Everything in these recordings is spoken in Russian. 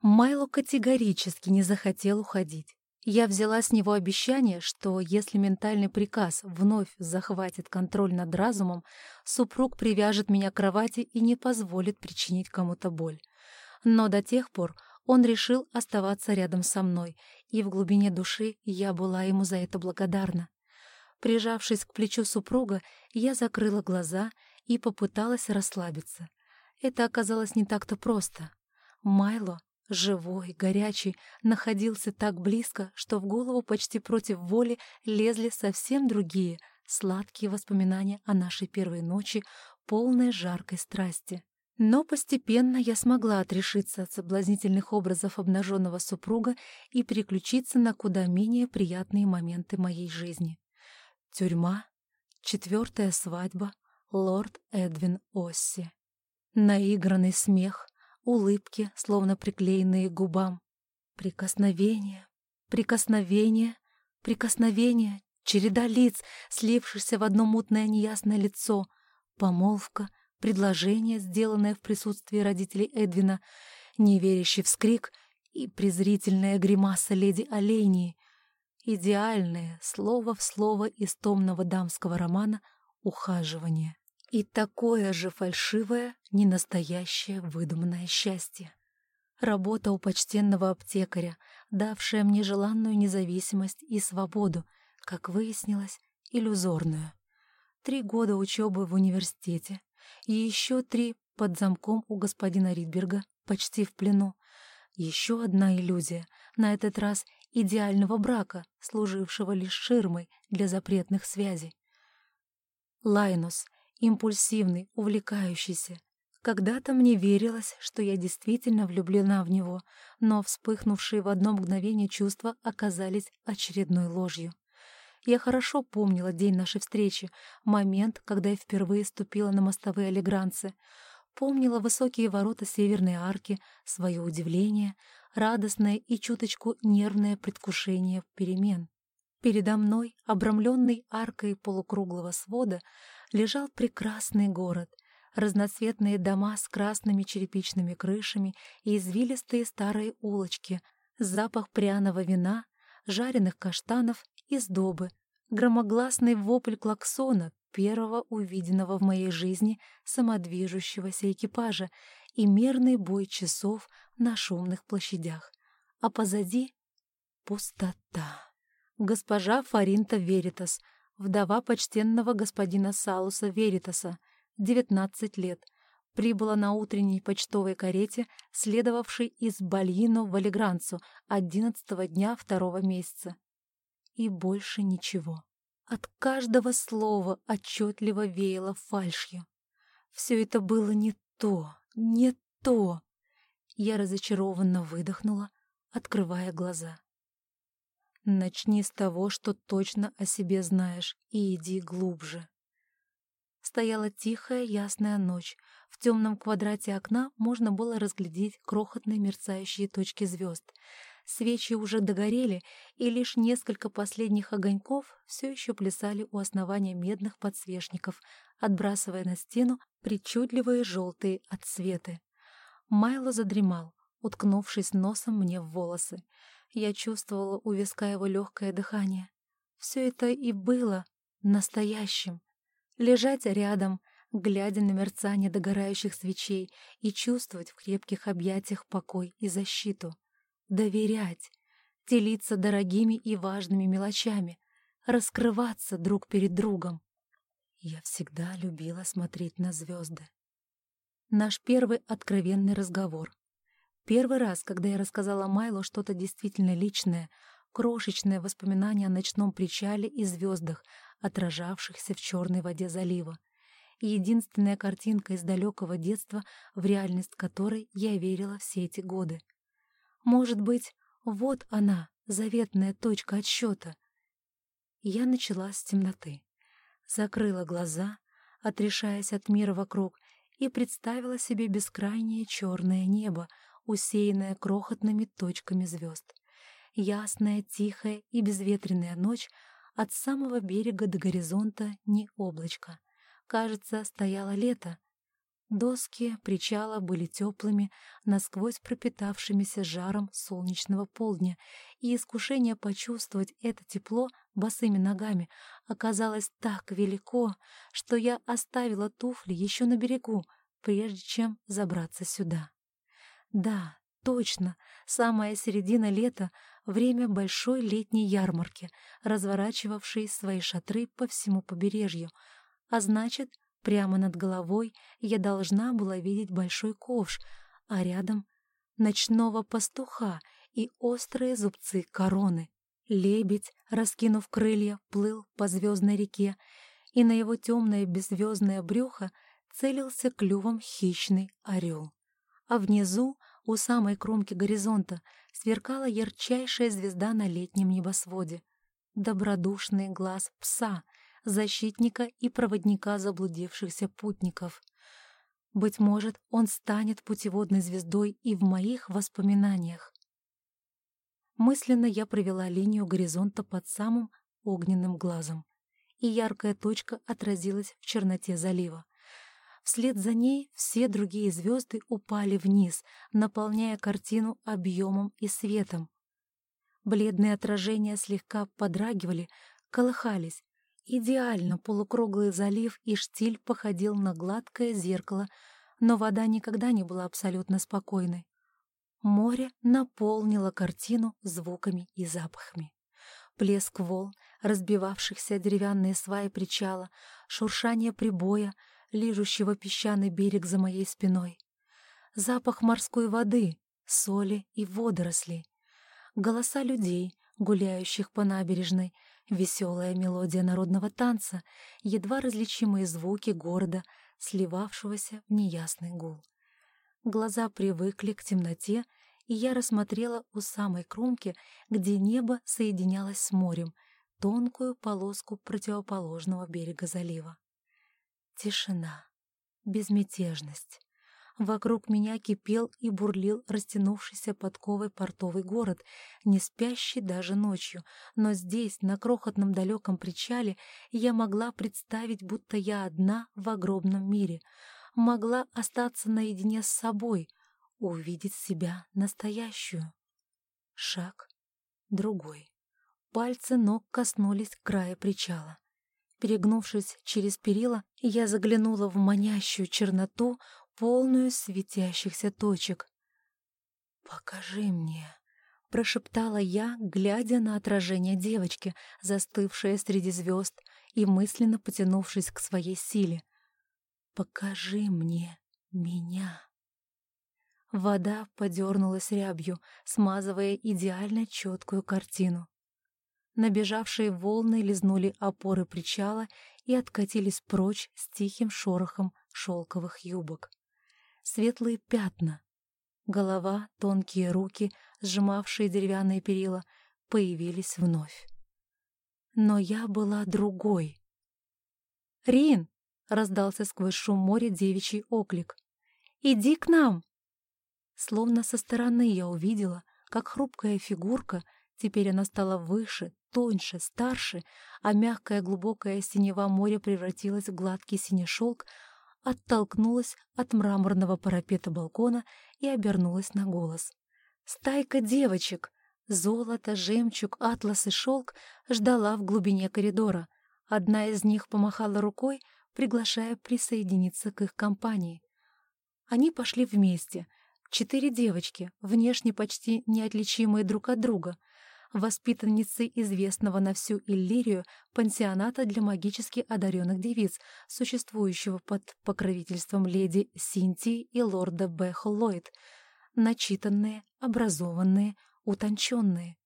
Майло категорически не захотел уходить. Я взяла с него обещание, что если ментальный приказ вновь захватит контроль над разумом, супруг привяжет меня к кровати и не позволит причинить кому-то боль. Но до тех пор он решил оставаться рядом со мной, и в глубине души я была ему за это благодарна. Прижавшись к плечу супруга, я закрыла глаза и попыталась расслабиться. Это оказалось не так-то просто. Майло Живой, горячий, находился так близко, что в голову почти против воли лезли совсем другие, сладкие воспоминания о нашей первой ночи, полной жаркой страсти. Но постепенно я смогла отрешиться от соблазнительных образов обнаженного супруга и переключиться на куда менее приятные моменты моей жизни. Тюрьма, четвертая свадьба, лорд Эдвин Осси. Наигранный смех, улыбки, словно приклеенные к губам. Прикосновение, прикосновение, прикосновение, череда лиц, слившихся в одно мутное неясное лицо, помолвка, предложение, сделанное в присутствии родителей Эдвина, неверящий вскрик и презрительная гримаса леди Олейнии, идеальное, слово в слово из томного дамского романа «Ухаживание». И такое же фальшивое, ненастоящее выдуманное счастье. Работа у почтенного аптекаря, давшая мне желанную независимость и свободу, как выяснилось, иллюзорную. Три года учебы в университете и еще три под замком у господина Ридберга, почти в плену. Еще одна иллюзия, на этот раз идеального брака, служившего лишь ширмой для запретных связей. Лайнус — импульсивный, увлекающийся. Когда-то мне верилось, что я действительно влюблена в него, но вспыхнувшие в одно мгновение чувства оказались очередной ложью. Я хорошо помнила день нашей встречи, момент, когда я впервые ступила на мостовые Алигранцы. Помнила высокие ворота Северной арки, свое удивление, радостное и чуточку нервное предвкушение перемен. Передо мной, обрамленный аркой полукруглого свода, лежал прекрасный город, разноцветные дома с красными черепичными крышами и извилистые старые улочки, запах пряного вина, жареных каштанов и сдобы, громогласный вопль клаксона, первого увиденного в моей жизни самодвижущегося экипажа и мерный бой часов на шумных площадях. А позади — пустота. Госпожа Фаринта Веритас — вдова почтенного господина Салуса Веритаса, 19 лет, прибыла на утренней почтовой карете, следовавшей из Бальино в Алигранцу 11 дня второго месяца. И больше ничего. От каждого слова отчетливо веяло фальшью. Все это было не то, не то. Я разочарованно выдохнула, открывая глаза. Начни с того, что точно о себе знаешь, и иди глубже. Стояла тихая, ясная ночь. В темном квадрате окна можно было разглядеть крохотные мерцающие точки звезд. Свечи уже догорели, и лишь несколько последних огоньков все еще плясали у основания медных подсвечников, отбрасывая на стену причудливые желтые отсветы. Майло задремал, уткнувшись носом мне в волосы. Я чувствовала у виска его легкое дыхание. Все это и было настоящим. Лежать рядом, глядя на мерцание догорающих свечей и чувствовать в крепких объятиях покой и защиту. Доверять, делиться дорогими и важными мелочами, раскрываться друг перед другом. Я всегда любила смотреть на звезды. Наш первый откровенный разговор. Первый раз, когда я рассказала Майлу что-то действительно личное, крошечное воспоминание о ночном причале и звездах, отражавшихся в черной воде залива. Единственная картинка из далекого детства, в реальность которой я верила все эти годы. Может быть, вот она, заветная точка отсчета. Я начала с темноты. Закрыла глаза, отрешаясь от мира вокруг, и представила себе бескрайнее черное небо, усеянная крохотными точками звезд. Ясная, тихая и безветренная ночь от самого берега до горизонта не облачко. Кажется, стояло лето. Доски причала были теплыми, насквозь пропитавшимися жаром солнечного полдня, и искушение почувствовать это тепло босыми ногами оказалось так велико, что я оставила туфли еще на берегу, прежде чем забраться сюда. Да, точно, самая середина лета — время большой летней ярмарки, разворачивавшей свои шатры по всему побережью, а значит, Прямо над головой я должна была видеть большой ковш, а рядом — ночного пастуха и острые зубцы короны. Лебедь, раскинув крылья, плыл по звездной реке, и на его темное беззвездное брюхо целился клювом хищный орел. А внизу, у самой кромки горизонта, сверкала ярчайшая звезда на летнем небосводе. Добродушный глаз пса — защитника и проводника заблудившихся путников. Быть может, он станет путеводной звездой и в моих воспоминаниях. Мысленно я провела линию горизонта под самым огненным глазом, и яркая точка отразилась в черноте залива. Вслед за ней все другие звезды упали вниз, наполняя картину объемом и светом. Бледные отражения слегка подрагивали, колыхались, Идеально полукруглый залив и штиль походил на гладкое зеркало, но вода никогда не была абсолютно спокойной. Море наполнило картину звуками и запахами. Плеск волн, разбивавшихся деревянные сваи причала, шуршание прибоя, лижущего песчаный берег за моей спиной. Запах морской воды, соли и водорослей. Голоса людей, гуляющих по набережной, Веселая мелодия народного танца, едва различимые звуки города, сливавшегося в неясный гул. Глаза привыкли к темноте, и я рассмотрела у самой кромки, где небо соединялось с морем, тонкую полоску противоположного берега залива. Тишина, безмятежность. Вокруг меня кипел и бурлил растянувшийся подковой портовый город, не спящий даже ночью, но здесь, на крохотном далеком причале, я могла представить, будто я одна в огромном мире, могла остаться наедине с собой, увидеть себя настоящую. Шаг, другой. Пальцы ног коснулись края причала. Перегнувшись через перила, я заглянула в манящую черноту, полную светящихся точек. «Покажи мне», — прошептала я, глядя на отражение девочки, застывшее среди звезд и мысленно потянувшись к своей силе. «Покажи мне меня». Вода подернулась рябью, смазывая идеально четкую картину. Набежавшие волны лизнули опоры причала и откатились прочь с тихим шорохом шелковых юбок светлые пятна. Голова, тонкие руки, сжимавшие деревянные перила, появились вновь. Но я была другой. «Рин!» — раздался сквозь шум моря девичий оклик. «Иди к нам!» Словно со стороны я увидела, как хрупкая фигурка, теперь она стала выше, тоньше, старше, а мягкое глубокое синева моря превратилось в гладкий синий шелк, оттолкнулась от мраморного парапета балкона и обернулась на голос. Стайка девочек, золото, жемчуг, атлас и шелк ждала в глубине коридора. Одна из них помахала рукой, приглашая присоединиться к их компании. Они пошли вместе. Четыре девочки, внешне почти неотличимые друг от друга — воспитанницы известного на всю Иллирию пансионата для магически одаренных девиц, существующего под покровительством леди Синтии и лорда Бехл Ллойд. Начитанные, образованные, утонченные.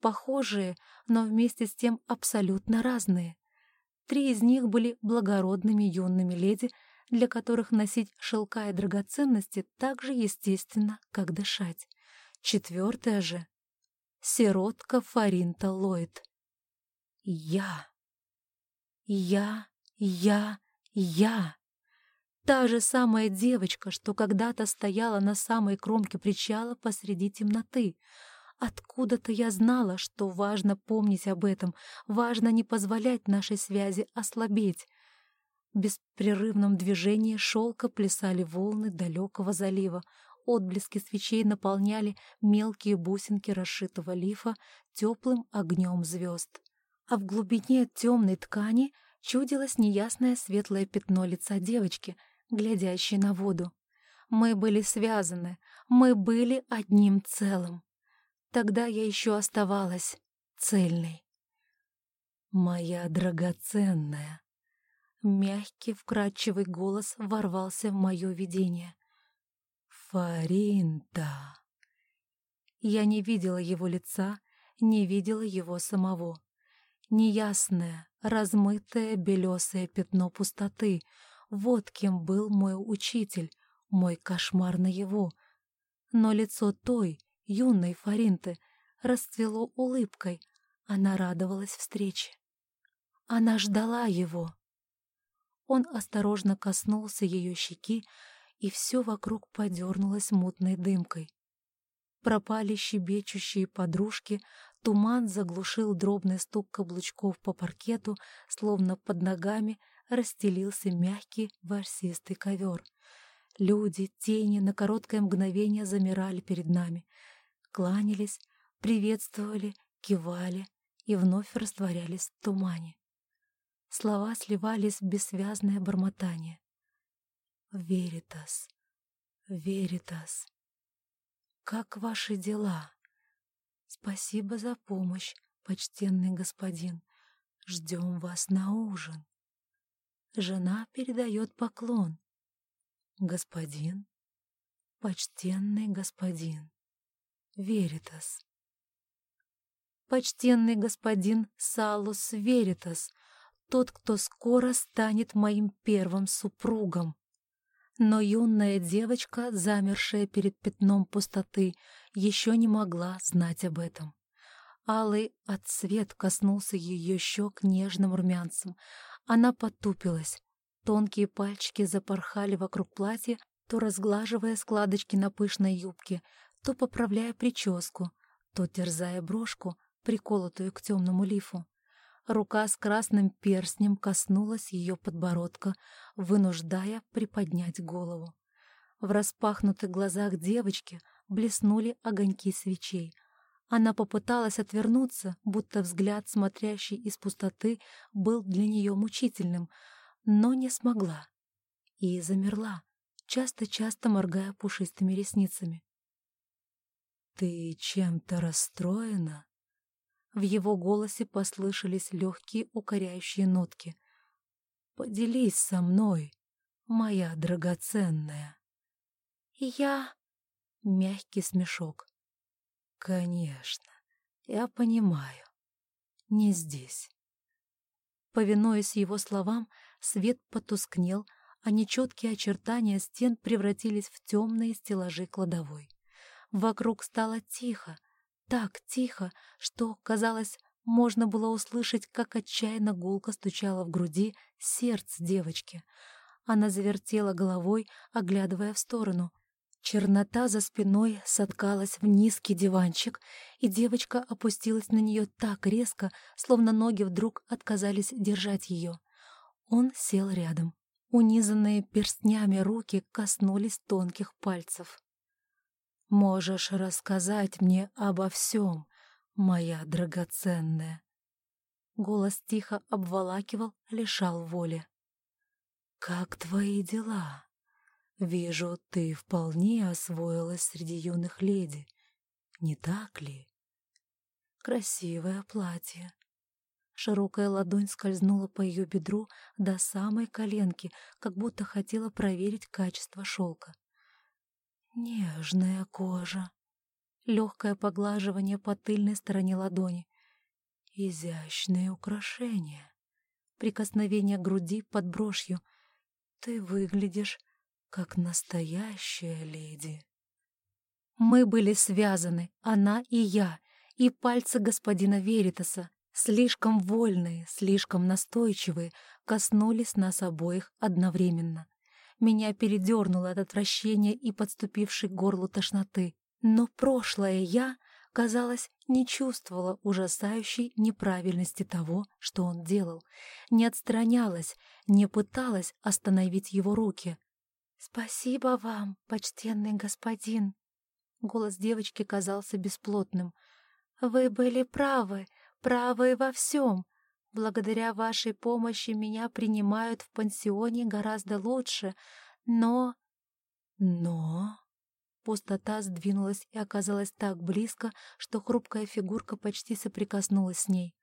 Похожие, но вместе с тем абсолютно разные. Три из них были благородными юными леди, для которых носить шелка и драгоценности так же естественно, как дышать. Четвертая же сиротка Фаринта Ллойд. Я. Я, я, я. Та же самая девочка, что когда-то стояла на самой кромке причала посреди темноты. Откуда-то я знала, что важно помнить об этом, важно не позволять нашей связи ослабеть. В беспрерывном движении шелка плясали волны далекого залива, отблески свечей наполняли мелкие бусинки расшитого лифа теплым огнем звезд. А в глубине темной ткани чудилось неясное светлое пятно лица девочки, глядящей на воду. Мы были связаны, мы были одним целым. Тогда я еще оставалась цельной. «Моя драгоценная!» Мягкий, вкрадчивый голос ворвался в мое видение. «Фаринта!» Я не видела его лица, не видела его самого. Неясное, размытое белесое пятно пустоты — вот кем был мой учитель, мой кошмар на его. Но лицо той, юной Фаринты, расцвело улыбкой, она радовалась встрече. Она ждала его. Он осторожно коснулся ее щеки, и все вокруг подернулось мутной дымкой. Пропали щебечущие подружки, туман заглушил дробный стук каблучков по паркету, словно под ногами расстелился мягкий ворсистый ковер. Люди, тени на короткое мгновение замирали перед нами, кланялись, приветствовали, кивали и вновь растворялись в тумане. Слова сливались в бессвязное бормотание. «Веритас, Веритас, как ваши дела? Спасибо за помощь, почтенный господин. Ждем вас на ужин. Жена передает поклон. Господин, почтенный господин, Веритас. Почтенный господин Салус Веритас, тот, кто скоро станет моим первым супругом. Но юная девочка, замершая перед пятном пустоты, еще не могла знать об этом. Алый отсвет коснулся ее щек нежным румянцем. Она потупилась. Тонкие пальчики запорхали вокруг платья, то разглаживая складочки на пышной юбке, то поправляя прическу, то терзая брошку, приколотую к темному лифу. Рука с красным перстнем коснулась ее подбородка, вынуждая приподнять голову. В распахнутых глазах девочки блеснули огоньки свечей. Она попыталась отвернуться, будто взгляд, смотрящий из пустоты, был для нее мучительным, но не смогла. И замерла, часто-часто моргая пушистыми ресницами. «Ты чем-то расстроена?» В его голосе послышались легкие укоряющие нотки. «Поделись со мной, моя драгоценная». «Я...» — мягкий смешок. «Конечно, я понимаю. Не здесь». Повинуясь его словам, свет потускнел, а нечеткие очертания стен превратились в темные стеллажи кладовой. Вокруг стало тихо, так тихо, что, казалось, можно было услышать, как отчаянно гулко стучало в груди сердце девочки. Она завертела головой, оглядывая в сторону. Чернота за спиной соткалась в низкий диванчик, и девочка опустилась на нее так резко, словно ноги вдруг отказались держать ее. Он сел рядом. Унизанные перстнями руки коснулись тонких пальцев. Можешь рассказать мне обо всем, моя драгоценная. Голос тихо обволакивал, лишал воли. Как твои дела? Вижу, ты вполне освоилась среди юных леди, не так ли? Красивое платье. Широкая ладонь скользнула по ее бедру до самой коленки, как будто хотела проверить качество шелка. Нежная кожа. Легкое поглаживание по тыльной стороне ладони. Изящные украшения. Прикосновение груди под брошью. Ты выглядишь как настоящая леди. Мы были связаны, она и я, и пальцы господина Веритаса, слишком вольные, слишком настойчивые, коснулись нас обоих одновременно. Меня передернуло от отвращения и подступившей к горлу тошноты. Но прошлое я, казалось, не чувствовала ужасающей неправильности того, что он делал, не отстранялась, не пыталась остановить его руки. «Спасибо вам, почтенный господин!» Голос девочки казался бесплотным. «Вы были правы, правы во всем. Благодаря вашей помощи меня принимают в пансионе гораздо лучше, но...» «Но...» Пустота сдвинулась и оказалась так близко, что хрупкая фигурка почти соприкоснулась с ней.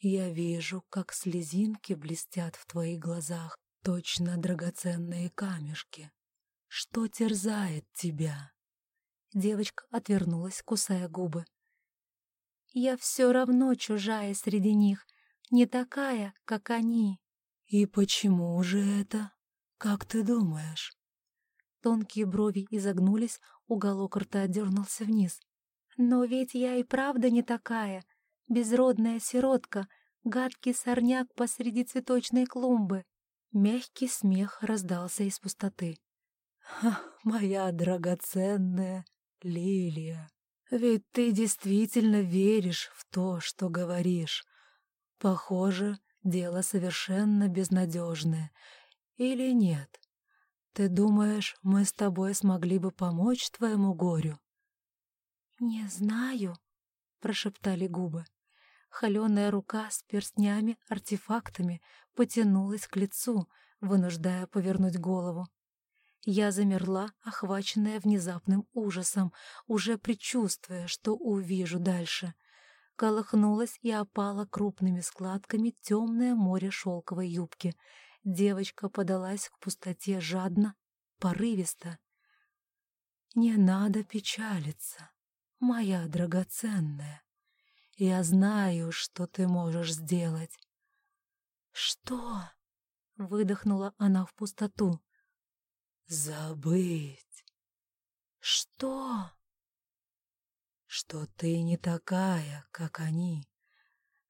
«Я вижу, как слезинки блестят в твоих глазах, точно драгоценные камешки. Что терзает тебя?» Девочка отвернулась, кусая губы. «Я все равно чужая среди них, не такая, как они». «И почему же это? Как ты думаешь?» Тонкие брови изогнулись, уголок рта дернулся вниз. «Но ведь я и правда не такая. Безродная сиротка, гадкий сорняк посреди цветочной клумбы». Мягкий смех раздался из пустоты. «Ха, моя драгоценная Лилия, ведь ты действительно веришь в то, что говоришь. Похоже, дело совершенно безнадежное. Или нет?» «Ты думаешь, мы с тобой смогли бы помочь твоему горю?» «Не знаю», — прошептали губы. Холеная рука с перстнями, артефактами потянулась к лицу, вынуждая повернуть голову. Я замерла, охваченная внезапным ужасом, уже предчувствуя, что увижу дальше. Колыхнулась и опала крупными складками темное море шелковой юбки — Девочка подалась к пустоте жадно, порывисто. «Не надо печалиться, моя драгоценная. Я знаю, что ты можешь сделать». «Что?» — выдохнула она в пустоту. «Забыть». «Что?» «Что ты не такая, как они.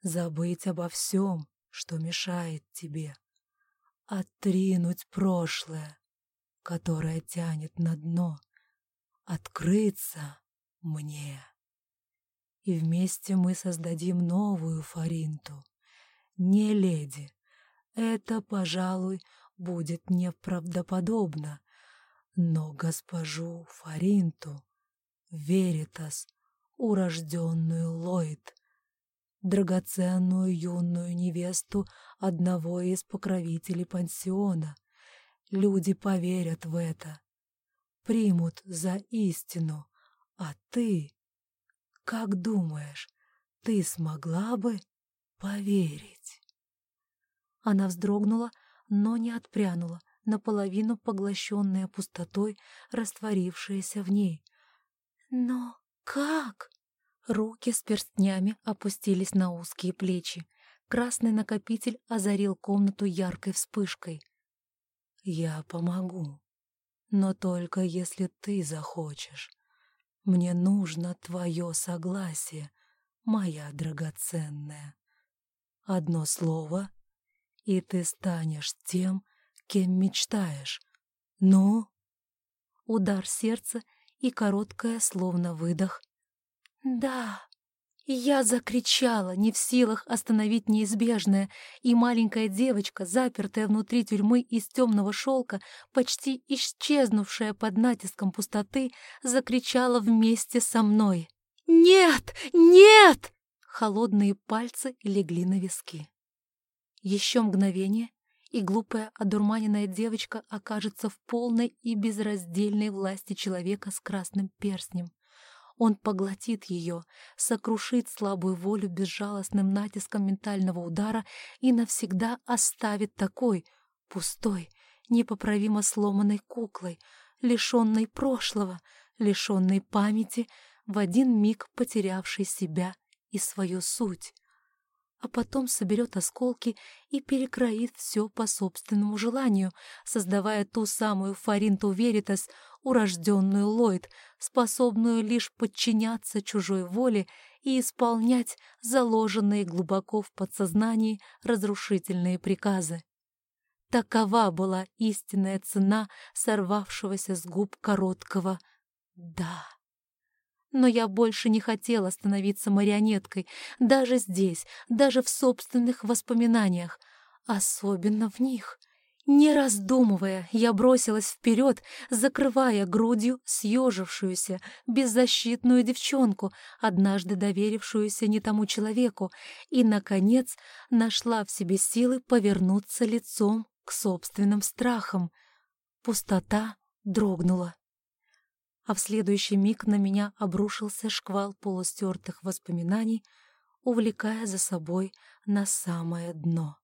Забыть обо всем, что мешает тебе отринуть прошлое, которое тянет на дно, открыться мне. И вместе мы создадим новую Фаринту, не леди. Это, пожалуй, будет неправдоподобно, но госпожу Фаринту, Веритас, урожденную Ллойд, драгоценную юную невесту одного из покровителей пансиона. Люди поверят в это, примут за истину, а ты, как думаешь, ты смогла бы поверить? Она вздрогнула, но не отпрянула, наполовину поглощенная пустотой, растворившаяся в ней. «Но как?» Руки с перстнями опустились на узкие плечи. Красный накопитель озарил комнату яркой вспышкой. «Я помогу, но только если ты захочешь. Мне нужно твое согласие, моя драгоценная. Одно слово, и ты станешь тем, кем мечтаешь. Ну?» Удар сердца и короткое, словно выдох, «Да!» Я закричала, не в силах остановить неизбежное, и маленькая девочка, запертая внутри тюрьмы из темного шелка, почти исчезнувшая под натиском пустоты, закричала вместе со мной. «Нет! Нет!» Холодные пальцы легли на виски. Еще мгновение, и глупая, одурманенная девочка окажется в полной и безраздельной власти человека с красным перстнем. Он поглотит ее, сокрушит слабую волю безжалостным натиском ментального удара и навсегда оставит такой, пустой, непоправимо сломанной куклой, лишенной прошлого, лишенной памяти, в один миг потерявшей себя и свою суть а потом соберет осколки и перекроит все по собственному желанию, создавая ту самую Фаринту Веритас, урожденную Ллойд, способную лишь подчиняться чужой воле и исполнять заложенные глубоко в подсознании разрушительные приказы. Такова была истинная цена сорвавшегося с губ короткого «да». Но я больше не хотела становиться марионеткой, даже здесь, даже в собственных воспоминаниях, особенно в них. Не раздумывая, я бросилась вперед, закрывая грудью съежившуюся, беззащитную девчонку, однажды доверившуюся не тому человеку, и, наконец, нашла в себе силы повернуться лицом к собственным страхам. Пустота дрогнула. А в следующий миг на меня обрушился шквал полустертых воспоминаний, увлекая за собой на самое дно.